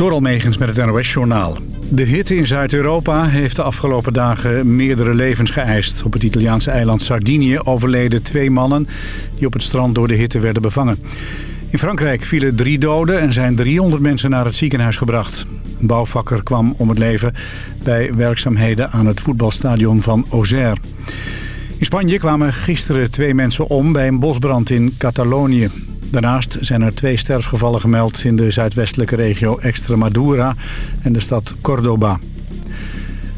Door Almegens met het NOS-journaal. De hitte in Zuid-Europa heeft de afgelopen dagen meerdere levens geëist. Op het Italiaanse eiland Sardinië overleden twee mannen... die op het strand door de hitte werden bevangen. In Frankrijk vielen drie doden en zijn 300 mensen naar het ziekenhuis gebracht. Een bouwvakker kwam om het leven bij werkzaamheden aan het voetbalstadion van Auxerre. In Spanje kwamen gisteren twee mensen om bij een bosbrand in Catalonië. Daarnaast zijn er twee sterfgevallen gemeld in de zuidwestelijke regio Extremadura en de stad Córdoba.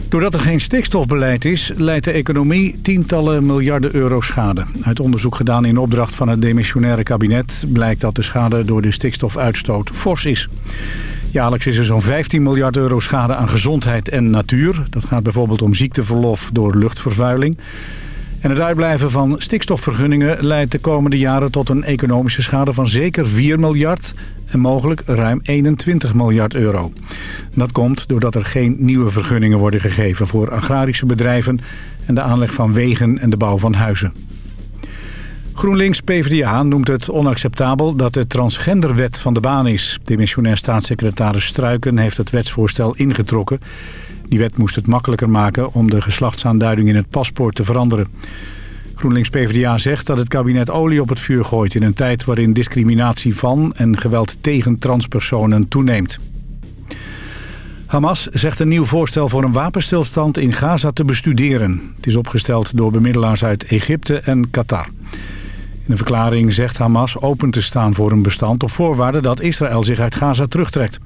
Doordat er geen stikstofbeleid is, leidt de economie tientallen miljarden euro schade. Uit onderzoek gedaan in opdracht van het demissionaire kabinet... blijkt dat de schade door de stikstofuitstoot fors is. Jaarlijks is er zo'n 15 miljard euro schade aan gezondheid en natuur. Dat gaat bijvoorbeeld om ziekteverlof door luchtvervuiling. En het uitblijven van stikstofvergunningen leidt de komende jaren tot een economische schade van zeker 4 miljard en mogelijk ruim 21 miljard euro. Dat komt doordat er geen nieuwe vergunningen worden gegeven voor agrarische bedrijven en de aanleg van wegen en de bouw van huizen. GroenLinks PvdA noemt het onacceptabel dat de transgenderwet van de baan is. Demissionair staatssecretaris Struiken heeft het wetsvoorstel ingetrokken. Die wet moest het makkelijker maken om de geslachtsaanduiding in het paspoort te veranderen. GroenLinks PvdA zegt dat het kabinet olie op het vuur gooit... in een tijd waarin discriminatie van en geweld tegen transpersonen toeneemt. Hamas zegt een nieuw voorstel voor een wapenstilstand in Gaza te bestuderen. Het is opgesteld door bemiddelaars uit Egypte en Qatar. In een verklaring zegt Hamas open te staan voor een bestand... op voorwaarde dat Israël zich uit Gaza terugtrekt.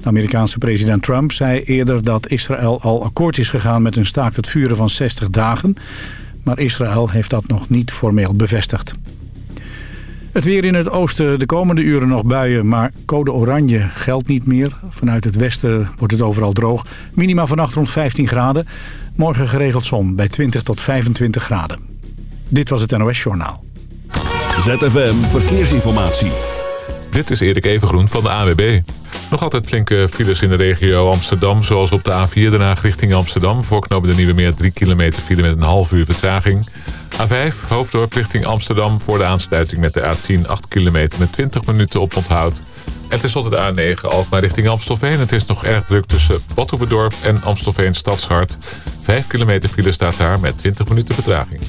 De Amerikaanse president Trump zei eerder dat Israël al akkoord is gegaan... met een staakt het vuren van 60 dagen... maar Israël heeft dat nog niet formeel bevestigd. Het weer in het oosten de komende uren nog buien, maar code oranje geldt niet meer. Vanuit het westen wordt het overal droog. Minima vannacht rond 15 graden. Morgen geregeld zon bij 20 tot 25 graden. Dit was het NOS Journaal. ZFM Verkeersinformatie. Dit is Erik Evengroen van de AWB. Nog altijd flinke files in de regio Amsterdam, zoals op de A4 Den Haag richting Amsterdam. Voorknopen de Nieuwe Meer 3 kilometer file met een half uur vertraging. A5 Hoofddorp richting Amsterdam voor de aansluiting met de A10 8 kilometer met 20 minuten op onthoud. En tenslotte de A9 Alkmaar richting Amstelveen. Het is nog erg druk tussen Badhoevedorp en Amstelveen Stadshart. 5 kilometer file staat daar met 20 minuten vertraging.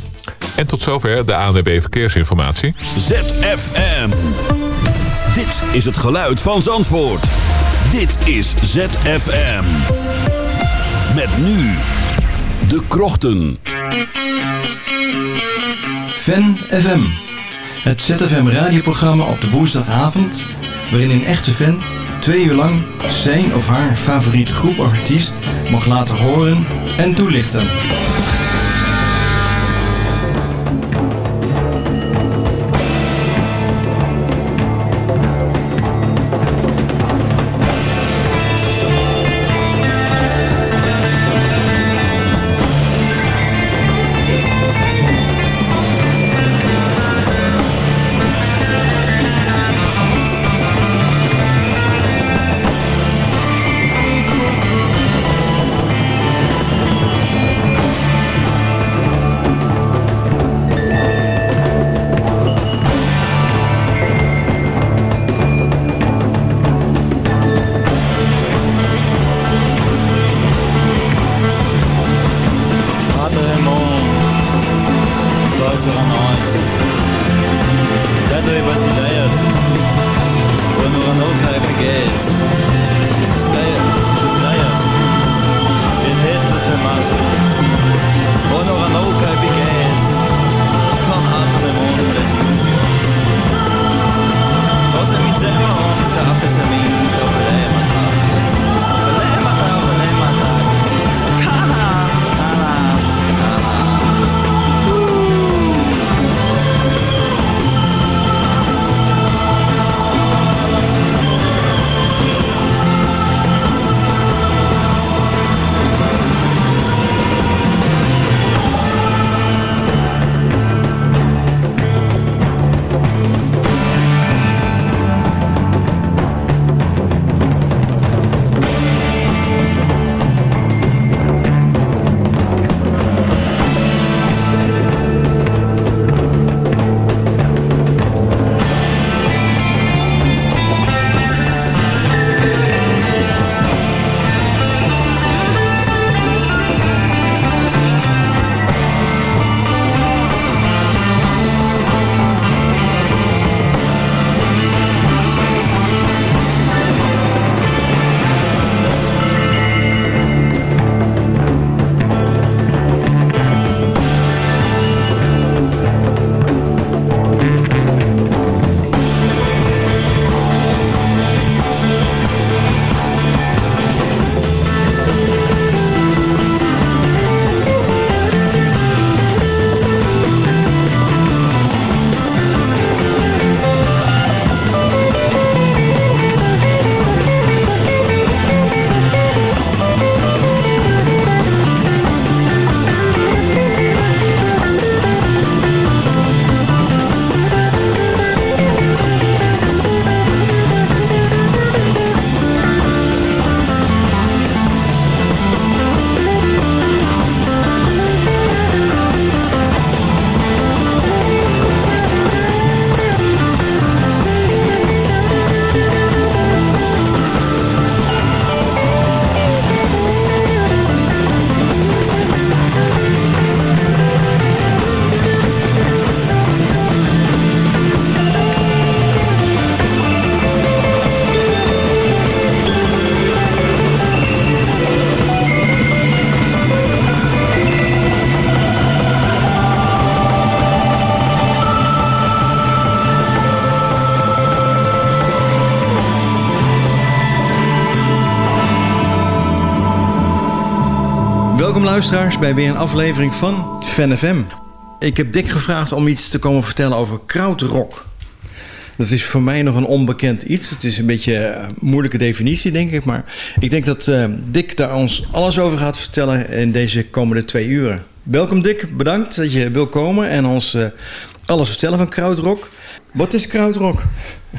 En tot zover de ANWB Verkeersinformatie. ZFM. Dit is het geluid van Zandvoort. Dit is ZFM. Met nu de krochten. Fan FM. Het ZFM radioprogramma op de woensdagavond... waarin een echte fan twee uur lang zijn of haar favoriete groep of artiest... mag laten horen en toelichten. Luisteraars bij weer een aflevering van Fan FM. Ik heb Dick gevraagd om iets te komen vertellen over krautrock. Dat is voor mij nog een onbekend iets. Het is een beetje een moeilijke definitie, denk ik. Maar ik denk dat uh, Dick daar ons alles over gaat vertellen in deze komende twee uren. Welkom Dick, bedankt dat je wil komen en ons uh, alles vertellen van krautrock. Wat is krautrock?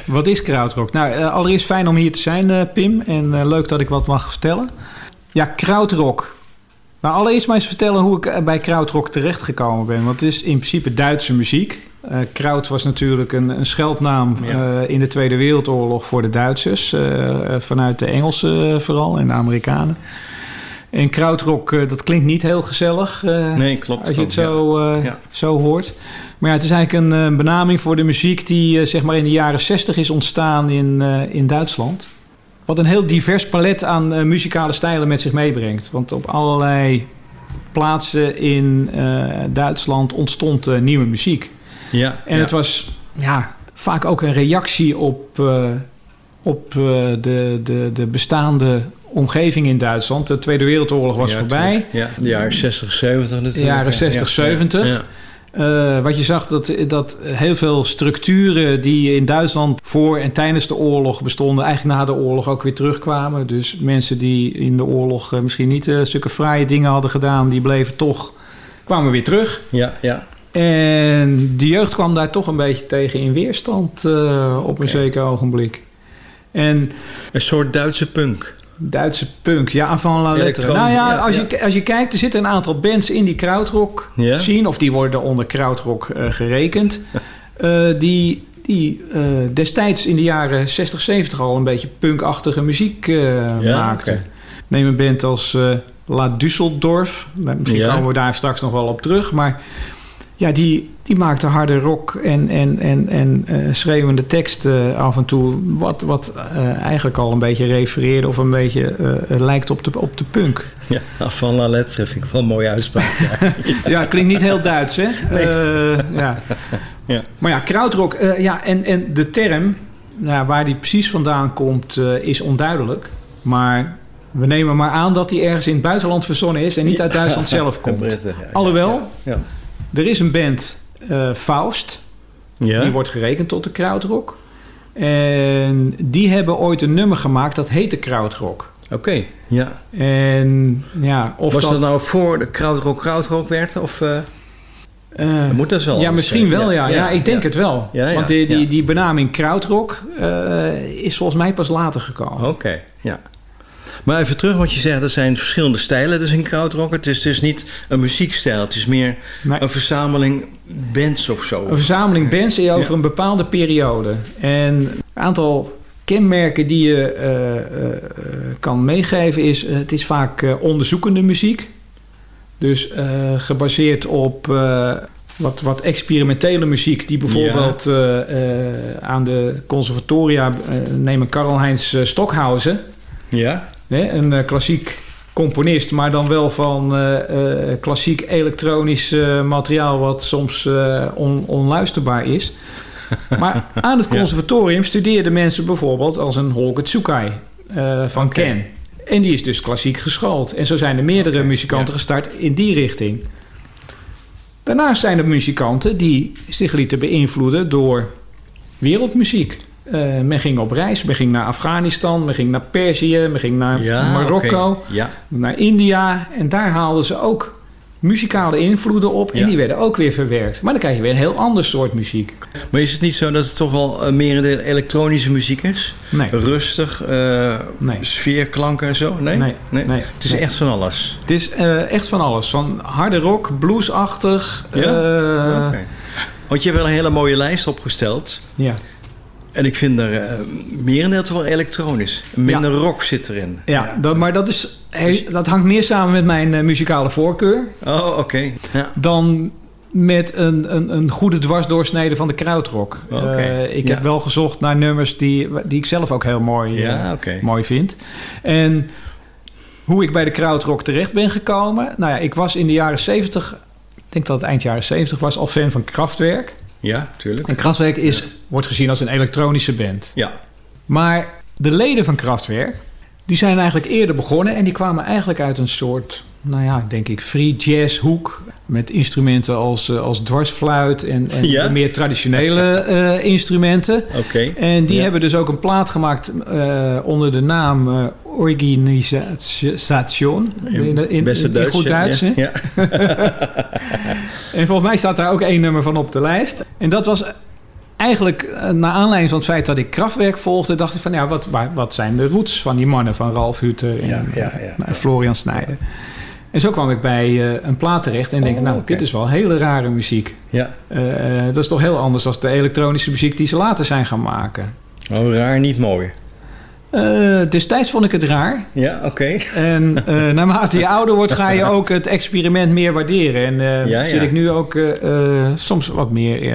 Wat is krautrock? Nou, allereerst fijn om hier te zijn, Pim. En leuk dat ik wat mag vertellen. Ja, krautrock. Nou, allereerst maar eens vertellen hoe ik bij krautrock terechtgekomen ben. Want het is in principe Duitse muziek. Uh, kraut was natuurlijk een, een scheldnaam ja. uh, in de Tweede Wereldoorlog voor de Duitsers. Uh, vanuit de Engelsen vooral en de Amerikanen. En krautrock, dat klinkt niet heel gezellig. nee, klopt. Als je het zo, ja. zo hoort. Maar ja, het is eigenlijk een benaming voor de muziek die zeg maar in de jaren 60 is ontstaan in, in Duitsland. Wat een heel divers palet aan muzikale stijlen met zich meebrengt. Want op allerlei plaatsen in Duitsland ontstond nieuwe muziek. Ja, en ja. het was ja, vaak ook een reactie op, op de, de, de bestaande omgeving in Duitsland. De Tweede Wereldoorlog was ja, voorbij. Ja, de jaren 60, 70 natuurlijk. De jaren 60, 70. Uh, wat je zag, dat, dat heel veel structuren die in Duitsland voor en tijdens de oorlog bestonden, eigenlijk na de oorlog ook weer terugkwamen. Dus mensen die in de oorlog uh, misschien niet uh, stukken fraaie dingen hadden gedaan, die bleven toch, kwamen weer terug. Ja, ja. En de jeugd kwam daar toch een beetje tegen in weerstand uh, op een okay. zeker ogenblik. En, een soort Duitse punk. Duitse punk, ja, avant la lettre. Nou ja, als, ja. Je, als je kijkt, er zitten een aantal bands in die krautrock ja. zien... of die worden onder krautrock uh, gerekend... uh, die, die destijds in de jaren 60, 70 al een beetje punkachtige muziek maakten. Okay. Neem een band als La Düsseldorf. Misschien komen we daar straks nog wel op terug, maar ja, die, die maakte harde rock en, en, en, en uh, schreeuwende teksten af en toe. Wat, wat uh, eigenlijk al een beetje refereerde of een beetje uh, lijkt op de, op de punk. Ja, van la lettre vind ik wel een mooie uitspraak. Ja, ja het klinkt niet heel Duits, hè? Nee. ja. ja. Maar ja, krautrock, ja, en, en de term, nou, waar die precies vandaan komt, is onduidelijk. Maar we nemen maar aan dat die ergens in het buitenland verzonnen is en niet uit Duitsland zelf komt. Britten, ja. Er is een band, uh, Faust. Ja. Die wordt gerekend tot de krautrock. En die hebben ooit een nummer gemaakt dat heette krautrock. Oké, okay, ja. En ja, of Was dat, dat nou voor de krautrock krautrock werd? Of uh, uh, moet dat wel? Ja, misschien zijn. wel, ja. Ja, ja ik denk ja. het wel. Want die, die, die benaming krautrock is volgens mij pas later gekomen. Oké, okay, ja. Maar even terug wat je zegt, er zijn verschillende stijlen dus in krautrock. Het is dus niet een muziekstijl, het is meer nee. een verzameling bands of zo. Een verzameling bands over ja. een bepaalde periode. En een aantal kenmerken die je uh, uh, kan meegeven is... het is vaak uh, onderzoekende muziek. Dus gebaseerd op wat, wat experimentele muziek... die bijvoorbeeld ja. aan de conservatoria... nemen Karl-Heinz Stockhausen... Ja. Een uh, klassiek componist, maar dan wel van uh, uh, klassiek elektronisch materiaal wat soms on, onluisterbaar is. Maar aan het conservatorium ja. studeerden mensen bijvoorbeeld als een Holger Tsukai van okay. Ken. En die is dus klassiek geschoold. En zo zijn er meerdere okay. muzikanten ja. gestart in die richting. Daarnaast zijn er muzikanten die zich lieten beïnvloeden door wereldmuziek. Uh, men ging op reis, men ging naar Afghanistan, men ging naar Perzië, men ging naar ja, Marokko, okay. ja. naar India. En daar haalden ze ook muzikale invloeden op en die werden ook weer verwerkt. Maar dan krijg je weer een heel ander soort muziek. Maar is het niet zo dat het toch wel uh, meer de elektronische muziek is? Nee. Rustig, uh, Nee. sfeerklanken en zo? Nee? Nee, nee, Het is echt van alles. Het is eh, echt van alles. Van harde rock, bluesachtig. Ja? eh, Oké. Want je hebt wel een hele mooie lijst opgesteld. ja. En ik vind er uh, merendeel toch wel elektronisch. Minder rock zit erin. Ja, Dat, maar dat, is, he- dat hangt meer samen met mijn eh, muzikale voorkeur... Oh, oké. Ja. dan met een, een, een goede dwarsdoorsnede van de krautrock. Oké, Eh, ik heb wel gezocht naar nummers die, die ik zelf ook heel mooi, mooi vind. En hoe ik bij de krautrock terecht ben gekomen... Nou ja, ik was in de jaren 70... Ik denk dat het eind jaren 70 was... al fan van Kraftwerk. Ja, tuurlijk. En Kraftwerk is, wordt gezien als een elektronische band. Ja. Maar de leden van Kraftwerk... Die zijn eigenlijk eerder begonnen en die kwamen eigenlijk uit een soort, nou ja, denk ik, free jazz hoek. Met instrumenten als, eh, als dwarsfluit en, en Ja? meer traditionele eh, instrumenten. Oké. En die Ja. hebben dus ook een plaat gemaakt eh, onder de naam eh Organisation. In, in, in Duits. goed. Duits, hè? Ja. En volgens mij staat daar ook één nummer van op de lijst. En dat was eigenlijk eh, naar aanleiding van het feit dat ik krachtwerk volgde... dacht ik van, ja, wat, wat zijn de roots van die mannen? Van Ralf Hutter en Ja, ja, ja. eh, Florian Snijder. En zo kwam ik bij eh, een plaat terecht en denk, Oh, nou, dit is wel hele rare muziek. ja. Dat is toch heel anders dan de elektronische muziek die ze later zijn gaan maken. Oh, raar, niet mooi. Eh, destijds vond ik het raar. Ja, oké. En eh, naarmate je ouder wordt, ga je ook het experiment meer waarderen. En eh, Ja, zit ja. ik nu ook soms wat meer,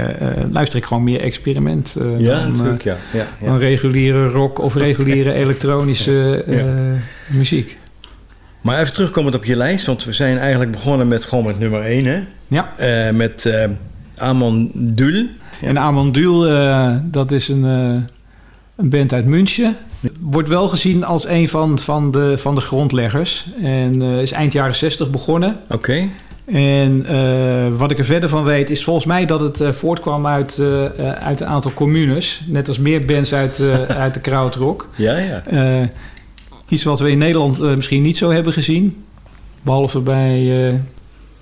luister ik gewoon meer experiment Ja, dan, natuurlijk, ja. ja, dan reguliere rock of reguliere elektronische Ja. muziek. Maar even terugkomend op je lijst, want we zijn eigenlijk begonnen met gewoon met nummer 1, hè? Ja, met Amon Dul. Ja. en Amandul, dat is een, een band uit München. Wordt wel gezien als een van, van, de, van de grondleggers. En eh, is eind jaren 60 begonnen. Oké. En eh, wat ik er verder van weet is volgens mij dat het eh, voortkwam uit, uit een aantal communes. Net als meer bands uit, uit de krautrock. Ja, ja. Iets wat we in Nederland misschien niet zo hebben gezien. Behalve bij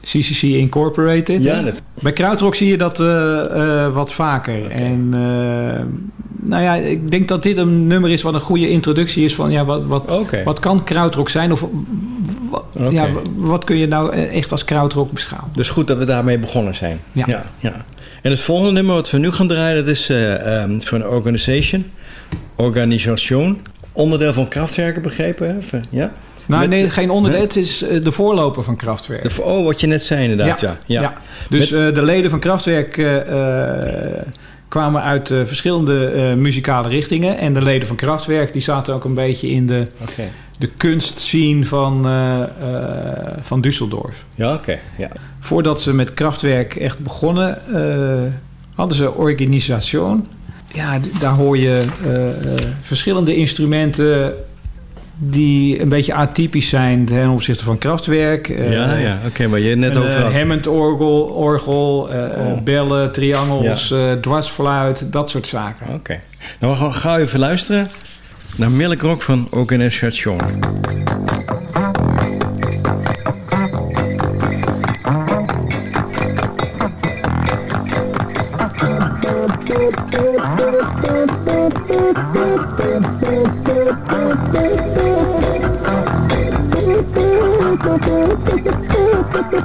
CCC Incorporated. Ja. Bij krautrock zie je dat eh, eh, wat vaker. En eh, nou ja, ik denk dat dit een nummer is wat een goede introductie is van ja, wat, wat, wat kan krautrock zijn? Of ja, wat kun je nou echt als krautrock beschouwen? Dus goed dat we daarmee begonnen zijn. Ja. ja, ja. En het volgende nummer wat we nu gaan draaien, dat is eh, ehm, van een organisation. Organisation. Onderdeel van krachtwerken, begrepen? hè? Ja? Nou, Met- nee, geen onderdeel. hè? Het is eh, de voorloper van Kraftwerk. De- oh, wat je net zei inderdaad, ja. ja. Dus Met- eh, de leden van Kraftwerk eh, kwamen uit verschillende muzikale richtingen. En de leden van Kraftwerk die zaten ook een beetje in de, Oké. de kunstscene van, van Düsseldorf. Ja, oké. Ja. Voordat ze met Kraftwerk echt begonnen, hadden ze Organisation. Ja, daar hoor je verschillende instrumenten die een beetje atypisch zijn ten opzichte van Kraftwerk. Eh, ja, ja. Oké, maar je net over eh, had. Hammond-orgel, orgel, eh, eh, Oh. bellen, triangels, eh, dwarsfluit, dat soort zaken. Oké. Nou, we gaan gauw even luisteren naar Milk Rock van Organisation.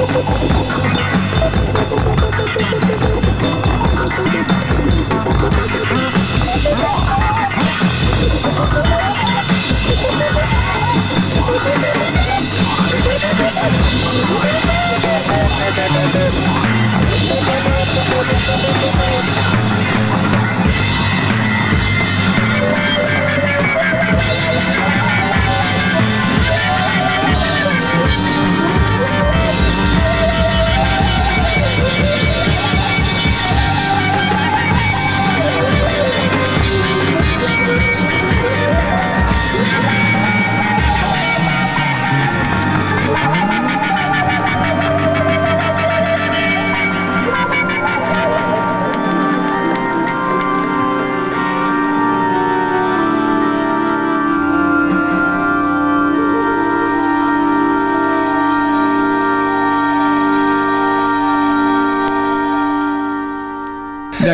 Nee,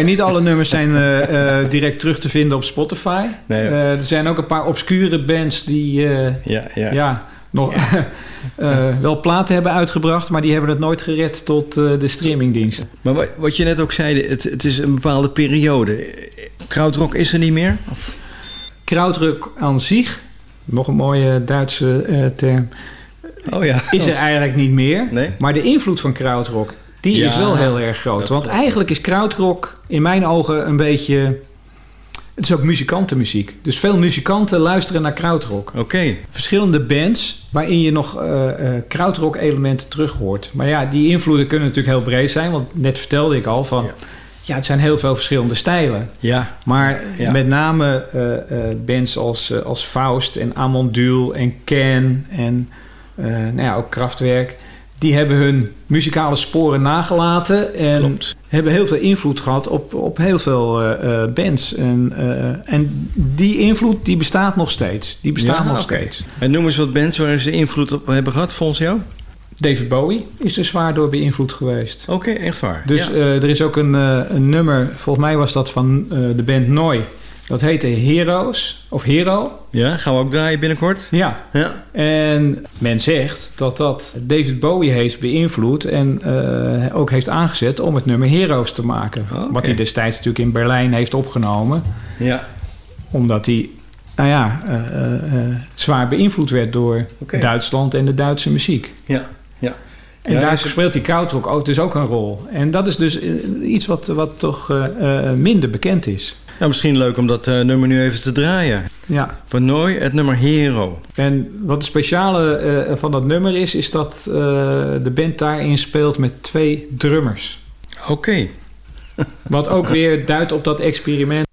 niet alle nummers zijn uh, uh, direct terug te vinden op Spotify. Nee, uh, er zijn ook een paar obscure bands die ja, ja. ja, nog wel platen hebben uitgebracht, maar die hebben het nooit gered tot de streamingdienst. Maar wat, wat, je net ook zei, het, het, is een bepaalde periode. Krautrock is er niet meer? Of? Krautrock aan zich, nog een mooie Duitse term, oh, ja. is er eigenlijk niet meer. Nee? Maar de invloed van krautrock die Ja, is wel heel erg groot. Want eigenlijk is krautrock in mijn ogen een beetje... Het is ook muzikantenmuziek. Dus veel muzikanten luisteren naar krautrock. Oké. Verschillende bands waarin je nog eh eh krautrock elementen terug hoort. Maar ja, die invloeden kunnen natuurlijk heel breed zijn. Want net vertelde ik al van... Ja. Ja, het zijn heel veel verschillende stijlen. Ja. Maar Ja. met name eh, eh, bands als, eh, als Faust en Amondul en Ken en eh, nou ja, ook Kraftwerk... die hebben hun muzikale sporen nagelaten... en Klopt. hebben heel veel invloed gehad op, op heel veel eh, eh, bands. En, eh, en die invloed die bestaat nog steeds. Die bestaat Ja, nog steeds. En noem eens wat bands waar ze invloed op hebben gehad volgens jou? David Bowie is er zwaar door beïnvloed geweest. Oké, echt waar. Dus ja. er is ook een, een nummer, volgens mij was dat van de band Noi. Dat heette Heroes, of Hero. ja, gaan we ook draaien binnenkort? Ja, Ja. en men zegt dat dat David Bowie heeft beïnvloed... en eh, ook heeft aangezet om het nummer Heroes te maken. Oh. Wat hij destijds natuurlijk in Berlijn heeft opgenomen. Ja. Omdat hij, nou ja, eh, eh, zwaar beïnvloed werd door. Duitsland en de Duitse muziek. Ja. Ja. En Ja, daar speelt die krautrock ook dus ook een rol. En dat is dus iets wat, wat toch minder bekend is. Nou, misschien leuk om dat eh, nummer nu even te draaien. Ja, Van Nooi, het nummer Hero. en wat het speciale eh, van dat nummer is... is dat eh, de band daarin speelt met twee drummers. Oké. Wat ook weer duidt op dat experiment.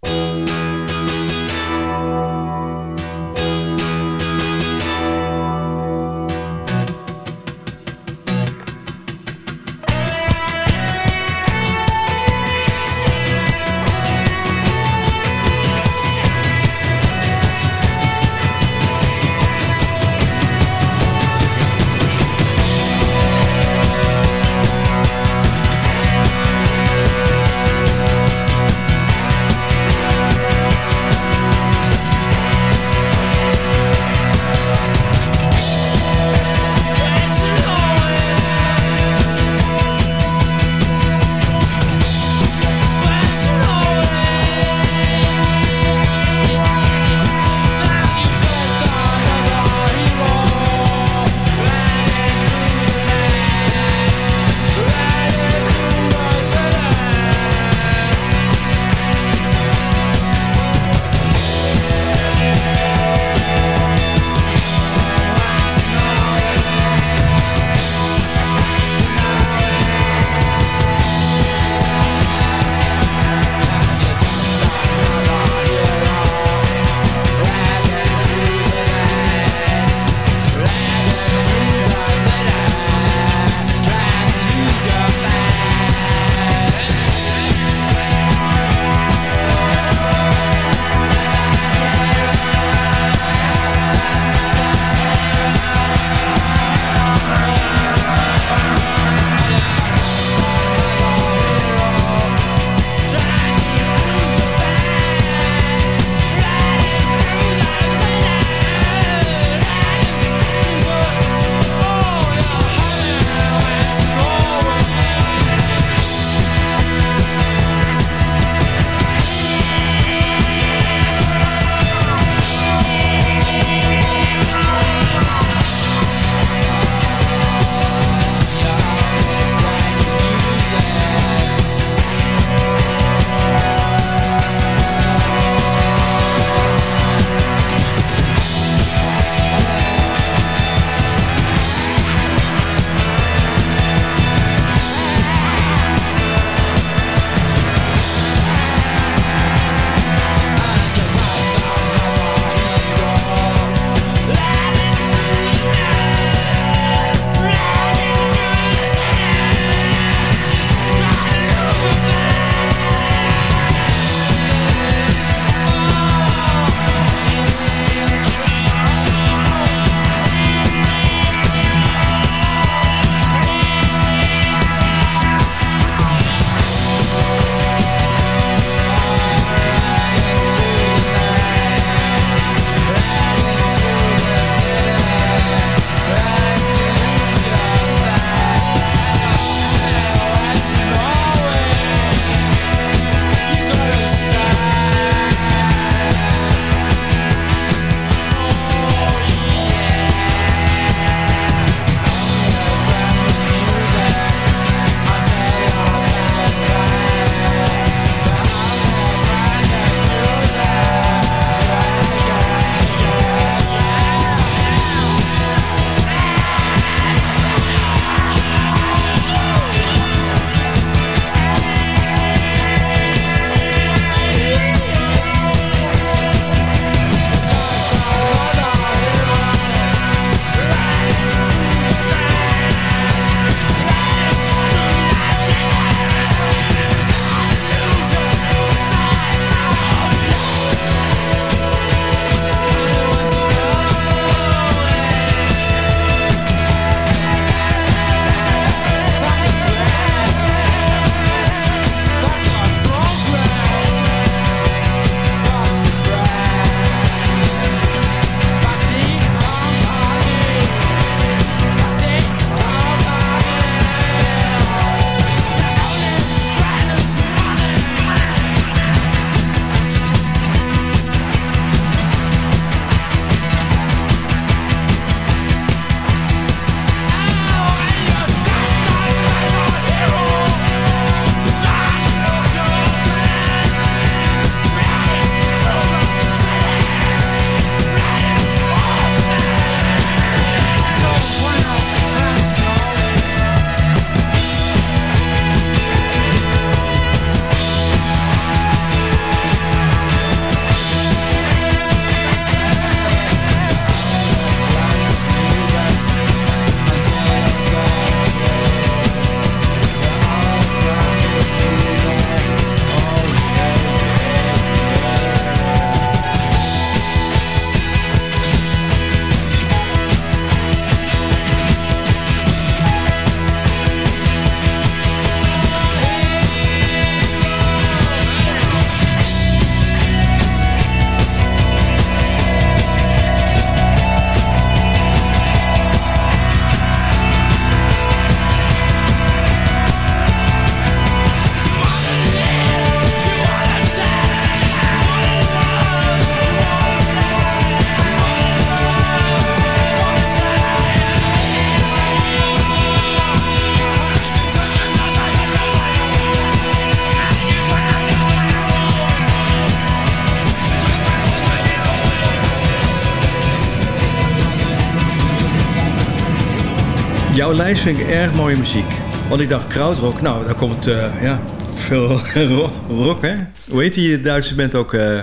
Jouw lijst vind ik erg mooie muziek. Want ik dacht krautrock, nou, daar komt uh, ja, veel rock, hè? Hoe heet die Duitse band ook? Uh,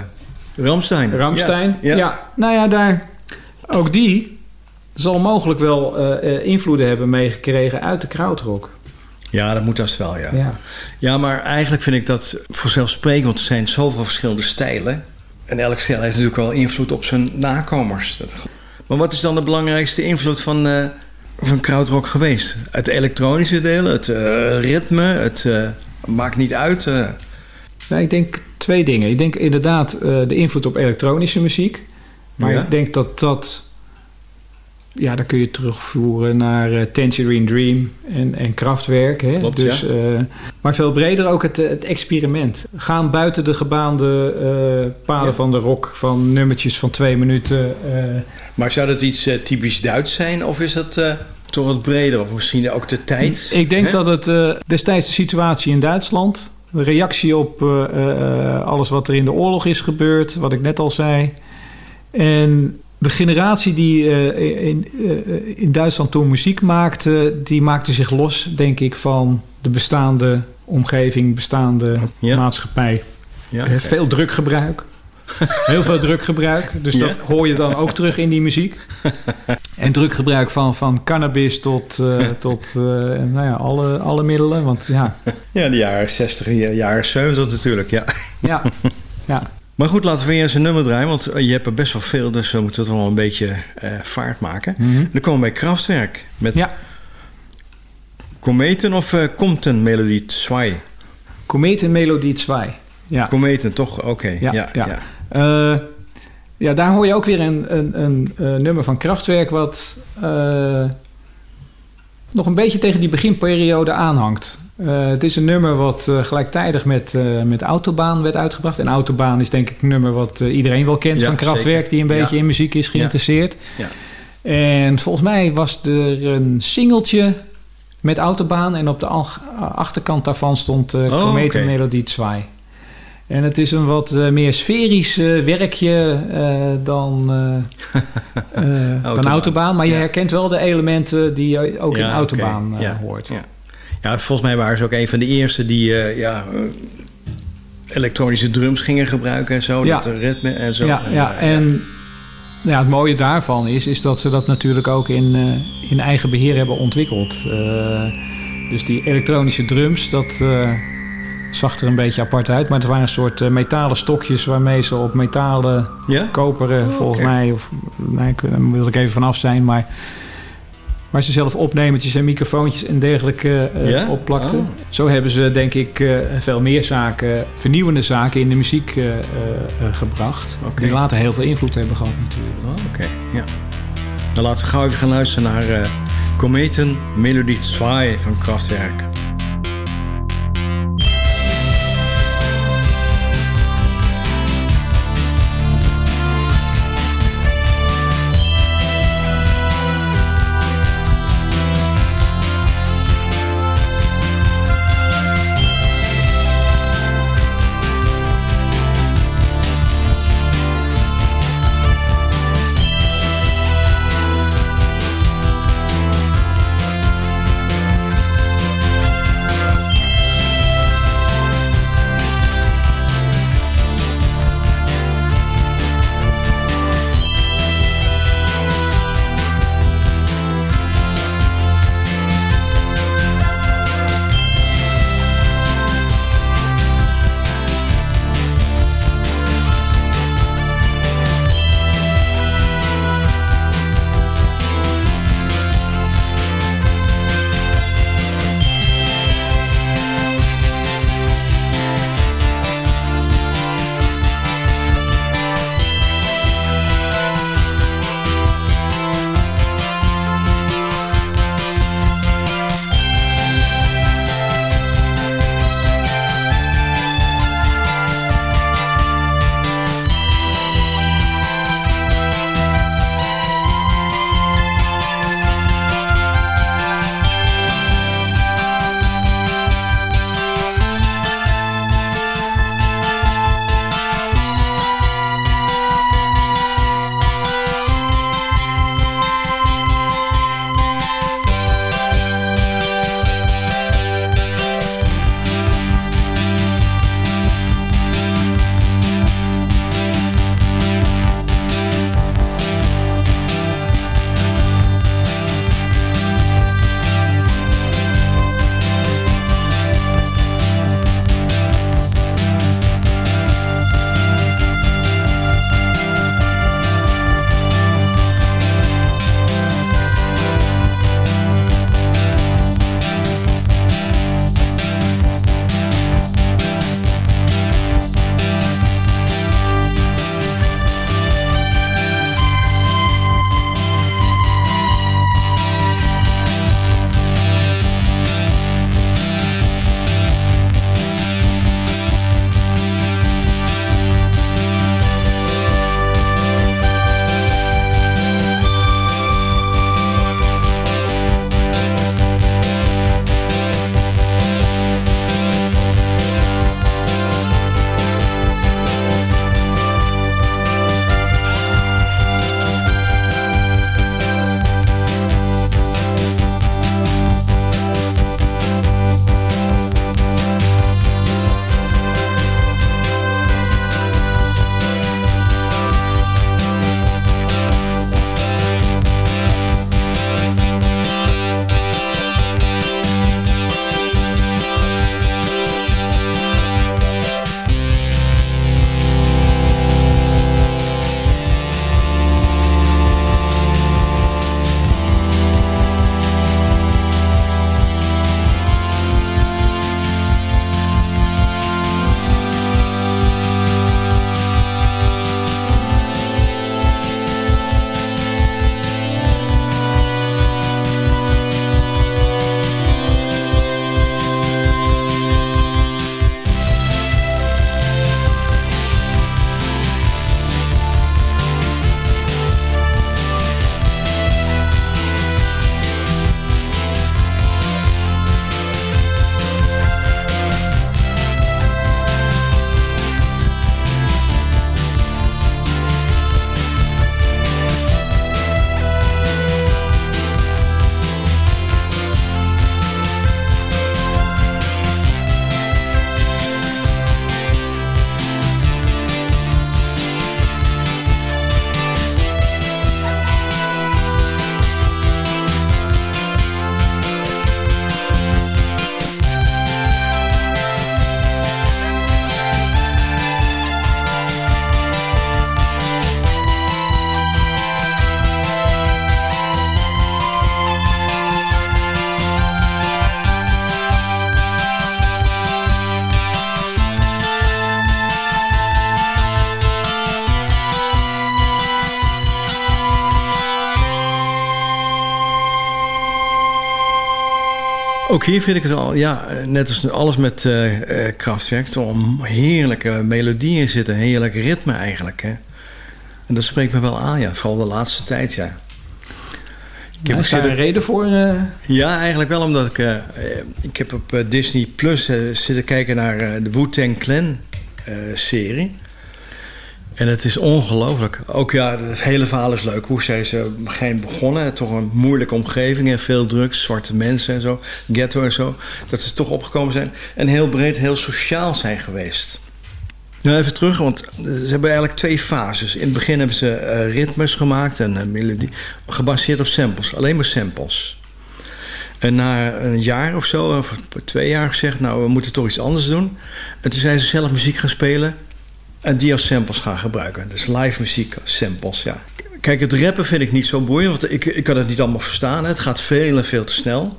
Ramstein. Ramstein, ja. ja. Nou ja, daar, ook die zal mogelijk wel uh, invloeden hebben meegekregen uit de krautrock. Ja, dat moet dat wel, ja. ja. Ja, maar eigenlijk vind ik dat vanzelfsprekend. Want er zijn zoveel verschillende stijlen. En elk stijl heeft natuurlijk wel invloed op zijn nakomers. Dat... Maar wat is dan de belangrijkste invloed van, van krautrock geweest? Het elektronische deel, het uh, ritme, het uh, maakt niet uit. Ja, ik denk twee dingen. Ik denk inderdaad de invloed op elektronische muziek. Maar ik denk dat dat ja, dan kun je terugvoeren naar uh, Tangerine Dream en, en Kraftwerk. Hè? Klopt, dus, ja. uh, maar veel breder ook het, het experiment. Gaan buiten de gebaande uh, paden ja. van de rock, van nummertjes van twee minuten. Maar zou dat iets typisch Duits zijn of is dat toch wat breder? Of misschien ook de tijd? Ik denk hè? dat het destijds de situatie in Duitsland, de reactie op alles wat er in de oorlog is gebeurd, wat ik net al zei. En de generatie die uh, in, uh, in Duitsland toen muziek maakte, die maakte zich los, denk ik, van de bestaande omgeving, bestaande ja. maatschappij. Ja, okay. Veel drukgebruik. Heel veel drukgebruik. Dus ja. dat hoor je dan ook terug in die muziek. En drukgebruik van, van cannabis tot, uh, tot nou ja, alle, alle middelen. Want, ja. ja, de jaren 60, jaren 70 natuurlijk. Ja. ja. ja. Maar goed, laten we weer eens een nummer draaien. Want je hebt er best wel veel, dus we moeten het al een beetje uh, vaart maken. Mhm. Mm -hmm. Dan komen we bij Kraftwerk. Met ja. Kometen of uh, Komten Melodie 2? Kometen Melodie 2. Ja. Kometen, toch? Oké. Okay. Ja, ja, ja. Ja. Uh, ja, daar hoor je ook weer een, een, een, een nummer van Kraftwerk... wat nog een beetje tegen die beginperiode aanhangt. Uh, het is een nummer wat uh, gelijktijdig met, uh, met Autobaan werd uitgebracht. En Autobaan is denk ik een nummer wat iedereen wel kent ja, van Kraftwerk... zeker. die een beetje ja. in muziek is geïnteresseerd. Ja. En volgens mij was er een singeltje met Autobaan... en op de achterkant daarvan stond uh, Oh. Melodie 2. En het is een wat werkje sferisch werkje dan, dan Autobaan. Autobaan. Maar je herkent wel de elementen die je ook in Autobaan hoort. ja. Ja, volgens mij waren ze ook een van de eerste die uh, ja, uh, elektronische drums gingen gebruiken en zo. Ja. Dat ritme en zo. Ja, ja. en ja, het mooie daarvan is, is dat ze dat natuurlijk ook in, uh, in eigen beheer hebben ontwikkeld. Uh, dus die elektronische drums, dat zag er een beetje apart uit. Maar het waren een soort uh, metalen stokjes waarmee ze op metalen Ja? koperen, Oh, volgens mij. Of, nee, ik- daar wil ik even vanaf zijn, maar... Waar ze zelf opnemertjes en microfoontjes en dergelijke uh, opplakten. Oh. Zo hebben ze denk ik uh, veel meer zaken, vernieuwende zaken in de muziek uh, gebracht. Die later heel veel invloed hebben gehad natuurlijk. Oh, Oké, ja. Dan laten we gauw even gaan luisteren naar Kometen Melodie 2 van Kraftwerk. Ook hier vind ik het al, ja, net als alles met uh, Kraftwerk, een heerlijke melodie in zitten. Een heerlijk ritme eigenlijk. Hè? En dat spreekt me wel aan, ja. Vooral de laatste tijd, ja. Ik heb is daar een reden voor? Uh... Ja, eigenlijk wel omdat ik... Uh, ik heb op Disney Plus zitten kijken naar de Wu-Tang Clan serie. En het is ongelooflijk. Ook ja, het hele verhaal is leuk. Hoe zijn ze begin begonnen? Toch een moeilijke omgeving en veel drugs, zwarte mensen en zo, ghetto en zo. Dat ze toch opgekomen zijn en heel breed, heel sociaal zijn geweest. Nou, even terug, want ze hebben eigenlijk twee fases. In het begin hebben ze uh, ritmes gemaakt en uh, melodie, gebaseerd op samples, alleen maar samples. En na een jaar of zo, of twee jaar gezegd, nou, we moeten toch iets anders doen. En toen zijn ze zelf muziek gaan spelen en die als samples gaan gebruiken. Dus live muziek samples, ja. Kijk, het rappen vind ik niet zo boeiend, want ik, ik kan het niet allemaal verstaan. Het gaat veel en veel te snel.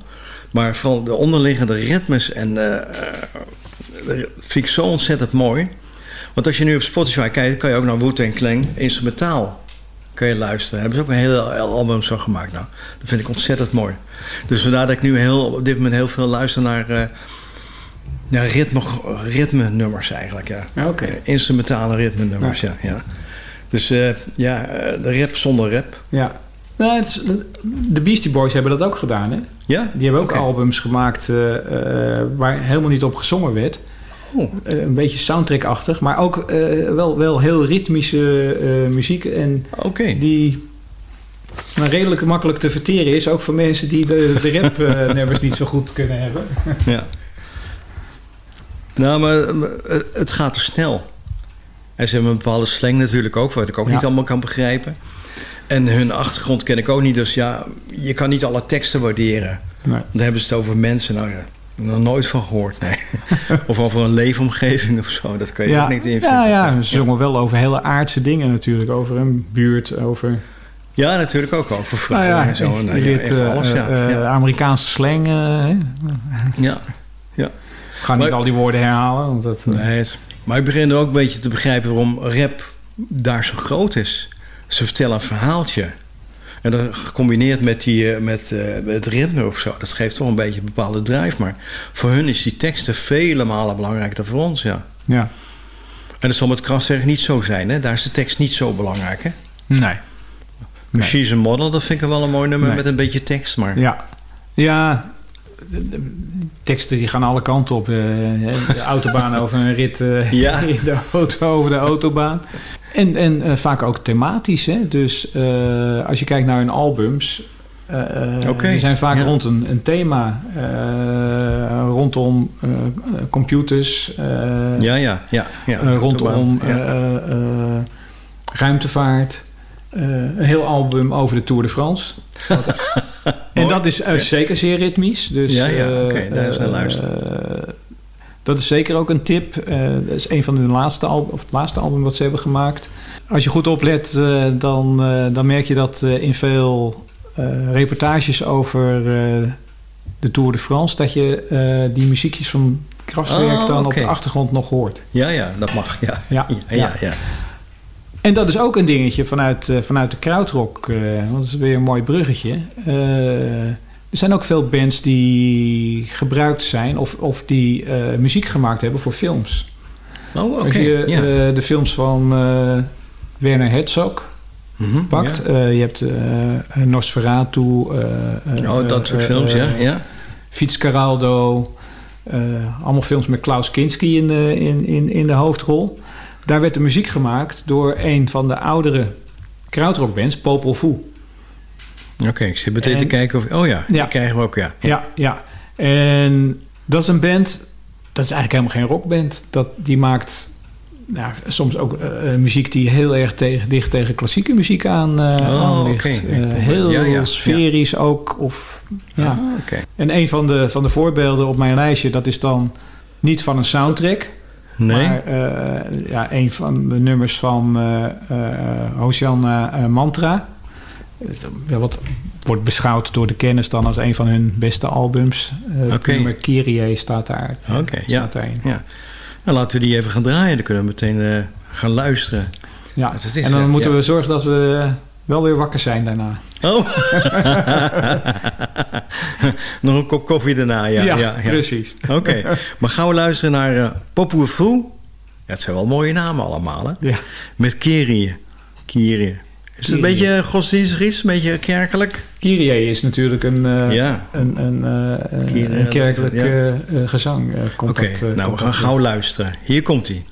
Maar vooral de onderliggende ritmes en uh, vind ik zo ontzettend mooi. Want als je nu op Spotify kijkt, kan je ook naar Wu-Tang Clan instrumentaal kan je luisteren. Daar hebben ze ook een hele album zo gemaakt. Nou, dat vind ik ontzettend mooi. Dus vandaar dat ik nu heel, op dit moment heel veel luister naar... Uh, ja, ritme, ritme nummers eigenlijk, ja. Okay. Eh, instrumentale ritme nummers, ja. ja, Dus uh, ja, de rap zonder rap. Ja. Nou, het is, de Beastie Boys hebben dat ook gedaan, hè? Ja? Die hebben ook okay. albums gemaakt uh, waar helemaal niet op gezongen werd. Oh. een beetje soundtrack-achtig, maar ook wel, wel heel ritmische muziek. En okay. die maar redelijk makkelijk te verteren is. Ook voor mensen die de, de rap-nummers niet zo goed kunnen hebben. ja. Nou, maar het gaat te snel. En ze hebben een bepaalde slang natuurlijk ook, wat ik ook niet allemaal kan begrijpen. En hun achtergrond ken ik ook niet, dus ja, je kan niet alle teksten waarderen. Nee. Dan hebben ze het over mensen, nou ja, nog nooit van gehoord, nee. of over een leefomgeving of zo, dat kan je ja, ook niet invullen. Ja, ja, ze zongen wel over hele aardse dingen natuurlijk, over een buurt, over... Ja, natuurlijk ook over vrouwen nou ja, en zo. En, weet, echt alles, ja. Uh, ja. Amerikaanse slang. Uh, ja, ja. Ik ga niet Maar- al die woorden herhalen. Want dat, uh, Nee, maar ik begin er ook een beetje te begrijpen waarom rap daar zo groot is. Ze vertellen een verhaaltje. En dan gecombineerd met, die, eh, met, eh, met het ritme of zo. Dat geeft toch een beetje een bepaalde drijf. Maar voor hun is die teksten vele malen belangrijker dan voor ons, ja. ja. En dat zal met Kraftwerk niet zo zijn, hè. Daar is de tekst niet zo belangrijk, hè. Nee. Nee. She's a Model, dat vind ik wel een mooi nummer Nee. met een beetje tekst. Maar Ja. Ja. De- teksten die gaan alle kanten op. eh, de autobaan over een rit eh, Ja. in de auto over de autobaan. En, en eh, vaak ook thematisch. Hè? Dus als je kijkt naar hun albums... Die zijn vaak ja. rond een, een thema. rondom computers. ja, ja, ja. ja. rondom ruimtevaart. Eh, een heel album over de Tour de France. en dat is eh, zeker zeer ritmisch. Dus, Ja, ja, eh, oké, daar is naar eh, luisteren. eh, dat is zeker ook een tip. Eh, dat is een van hun laatste album, of het laatste album wat ze hebben gemaakt. Als je goed oplet, eh, dan, eh, dan merk je dat eh, in veel eh, reportages over eh, de Tour de France, dat je eh, die muziekjes van Kraftwerk Oh, dan op de achtergrond nog hoort. ja, ja, dat mag. Ja, Ja, ja, ja. ja. En dat is ook een dingetje vanuit, eh, vanuit de krautrock. eh, want dat is weer een mooi bruggetje. Eh, er zijn ook veel bands die gebruikt zijn of, of die muziek gemaakt hebben voor films. Oh, oké. Als je de films van Werner Herzog Mhm, pakt. je hebt Nosferatu. Oh, dat soort films, ja. ja. Fitzcarraldo. eh, allemaal films met Klaus Kinski in de, in, in, in de hoofdrol. Daar werd de muziek gemaakt door een van de oudere krautrockbands, Popol Vuh. Oké, ik zit meteen En- te kijken of... Oh ja, Ja. die krijgen we ook, ja. Ja, ja. En dat is een band, dat is eigenlijk helemaal geen rockband. Dat, die maakt nou, soms ook eh, eh, muziek die heel erg tegen, dicht tegen klassieke muziek aan, eh Oh, aan ligt. oké. Heel Ja, ja, sferisch ook. Of, ja. Ah, oké. En een van de, van de voorbeelden op mijn lijstje, dat is dan niet van een soundtrack. Nee? Maar eh, ja, een van de nummers van eh eh, Hosanna Mantra. Wat wordt beschouwd door de kennis dan als een van hun beste albums. Het Oké. nummer Kyrie staat daar. Oké, ja. staat daarin. ja. Nou, laten we die even gaan draaien. Dan kunnen we meteen gaan luisteren. Ja. Is, en dan moeten we zorgen dat we wel weer wakker zijn daarna. Oh! Nog een kop koffie daarna, ja. Ja, ja, precies. Oké, maar gaan we luisteren naar uh, Popoe Ja, het zijn wel mooie namen allemaal, hè? Ja. Met Kyrie. Kyrie. Is het een beetje godsdienstig een beetje kerkelijk? Kyrie is natuurlijk een, uh, ja. een, een, uh, een kerkelijk ja. gezang. Oké, nou we gaan gauw luisteren. Hier komt hij.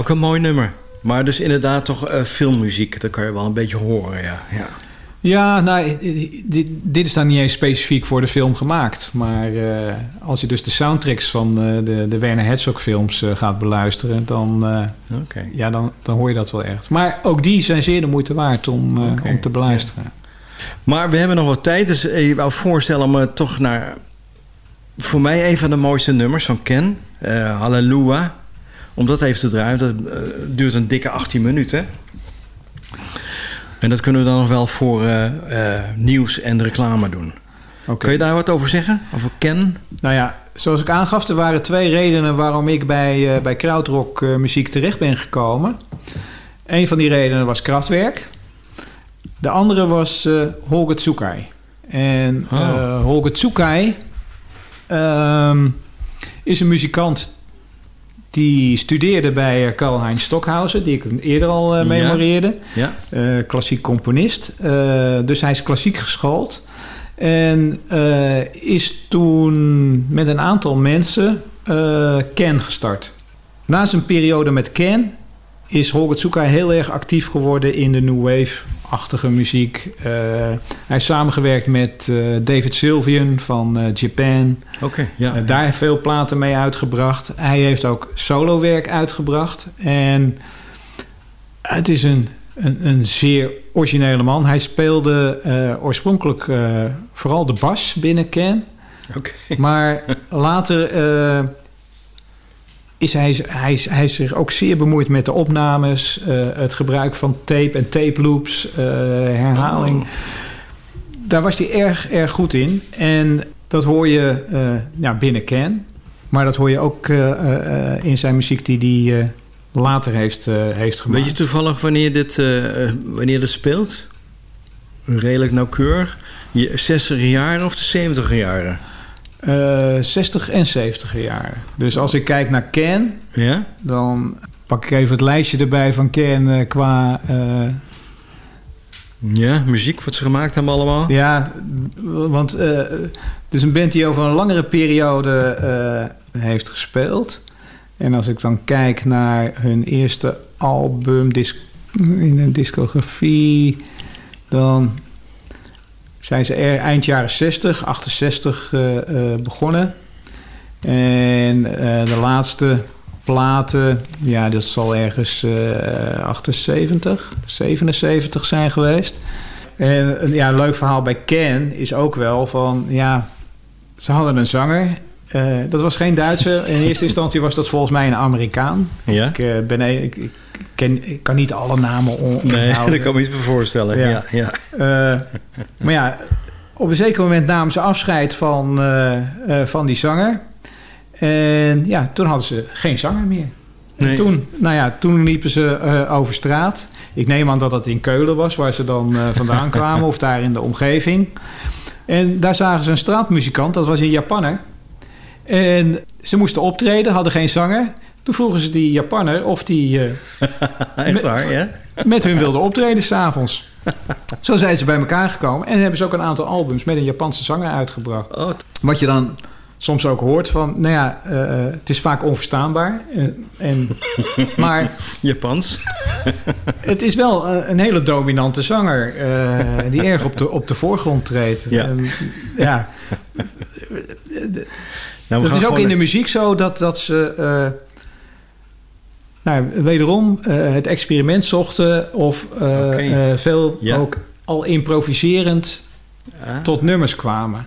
Ook een mooi nummer. Maar dus inderdaad toch uh, filmmuziek. Dat kan je wel een beetje horen, ja. ja. Ja, nou, dit, dit, is dan niet eens specifiek voor de film gemaakt. Maar uh, als je dus de soundtracks van uh, de, de Werner Herzog films uh, gaat beluisteren... Dan, okay. ja, dan, dan hoor je dat wel echt. Maar ook die zijn zeer de moeite waard om, okay. om te beluisteren. Ja. Maar we hebben nog wat tijd, dus je wou voorstellen om toch naar... voor mij een van de mooiste nummers van Ken, Hallelujah... om dat even te draaien, dat duurt een dikke 18 minuten... En dat kunnen we dan nog wel voor uh, uh, nieuws en reclame doen. Okay. Kun je daar wat over zeggen? Over Ken? Nou ja, zoals ik aangaf, er waren twee redenen waarom ik bij, uh, bij krautrock muziek terecht ben gekomen. Een van die redenen was Kraftwerk. De andere was Holger Tsukai. En oh. Holger Tsukai um, is een muzikant die studeerde bij eh, Karl-Heinz Stockhausen, die ik eerder al uh, memoreerde. Ja. ja. Uh, klassiek componist. Dus hij is klassiek geschoold. En is toen met een aantal mensen Ken gestart. Na zijn periode met Ken is Holger heel erg actief geworden in de New Wave-achtige muziek. Uh, hij is samengewerkt met uh, David Sylvian van uh, Japan. Oké, ja. daar heeft veel platen mee uitgebracht. Hij heeft ook solowerk uitgebracht. En het is een, een, een zeer originele man. Hij speelde oorspronkelijk vooral de bas binnen Ken. Oké. Maar later is hij, hij, hij is zich ook zeer bemoeid met de opnames, uh, het gebruik van tape en tape loops, uh, herhaling. Oh. Daar was hij erg, erg goed in. En dat hoor je uh, ja, binnen Ken. Maar dat hoor je ook in zijn muziek die hij later heeft, heeft gemaakt. Weet je toevallig wanneer dit, wanneer dit speelt? Redelijk nauwkeurig. 60 jaren of de 70 jaren? Uh, 60 en 70 jaar. Dus als ik kijk naar Ken, ja? dan pak ik even het lijstje erbij van Ken uh, qua. Uh, ja, muziek wat ze gemaakt hebben allemaal. Ja, want het is een band die over een langere periode heeft gespeeld. En als ik dan kijk naar hun eerste album in een discografie, dan zijn ze er eind jaren 60, 68 uh, uh, begonnen. En uh, de laatste platen, ja, dat zal ergens 78, 77 zijn geweest. En ja, een leuk verhaal bij Ken is ook wel van, ja, ze hadden een zanger. dat was geen Duitser. In eerste instantie was dat volgens mij een Amerikaan. Ja? Ik, ben, e- ik, ik, ken, ik kan niet alle namen onthouden. Nee, dat kan me iets voorstellen. Ja. ja, ja. Uh, maar ja, op een zeker moment namen ze afscheid van, uh, uh, van die zanger. En ja, toen hadden ze geen zanger meer. Nee. Toen, nou ja, toen liepen ze over straat. Ik neem aan dat dat in Keulen was, waar ze dan vandaan kwamen, of daar in de omgeving. En daar zagen ze een straatmuzikant, dat was een Japanner. En ze moesten optreden, hadden geen zanger. Toen vroegen ze die Japanner of die... Uh, met, waar, ja? met hun wilde optreden s'avonds. Zo zijn ze bij elkaar gekomen. En hebben ze ook een aantal albums met een Japanse zanger uitgebracht. Oh. Wat je dan soms ook hoort van... Nou ja, uh, het is vaak onverstaanbaar. Uh, en, maar... Japans. het is wel een hele dominante zanger... die erg op de, op de voorgrond treedt. Ja. ja. Nou, het is ook in de muziek zo dat, dat ze nou, wederom uh, het experiment zochten of uh, okay. uh, veel ja. ook al improviserend ah. tot nummers kwamen.